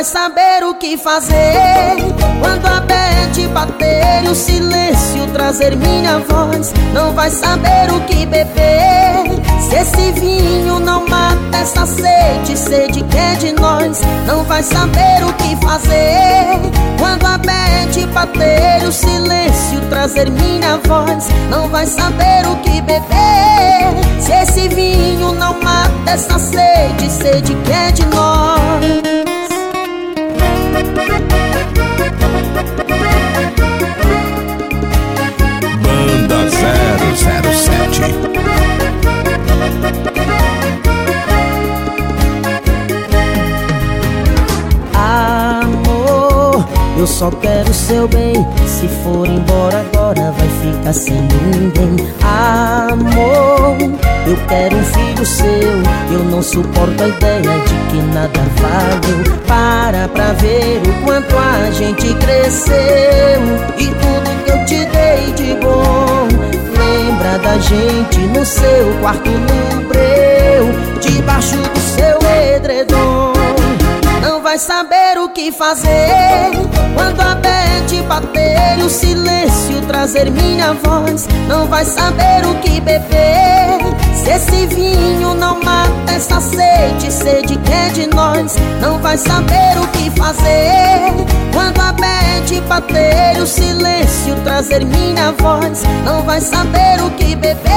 vai saber o que fazer. Quando a bad bater o silêncio trazer minha voz Não vai saber o que beber. Se esse vinho não mata essa sede Sede que é de nós Não vai saber o que fazer. Quando a bad bater o silêncio trazer minha voz Não vai saber o que beber. Se esse vinho não mata essa sede Sede que é de nós Eu só quero seu bem. Se for embora agora vai ficar sem ninguém. Amor, eu quero um filho seu. Eu não suporto a ideia de que nada valeu. Para pra ver o quanto a gente cresceu. E tudo que eu te dei de bom Lembra da gente no seu quarto no saber o que fazer. Quando a bad bater o silêncio trazer minha voz. Não vai saber o que beber. Se esse vinho não mata essa sede Sede que é de nós Não vai saber o que fazer. Quando a bad bater o silêncio trazer minha voz. Não vai saber o que beber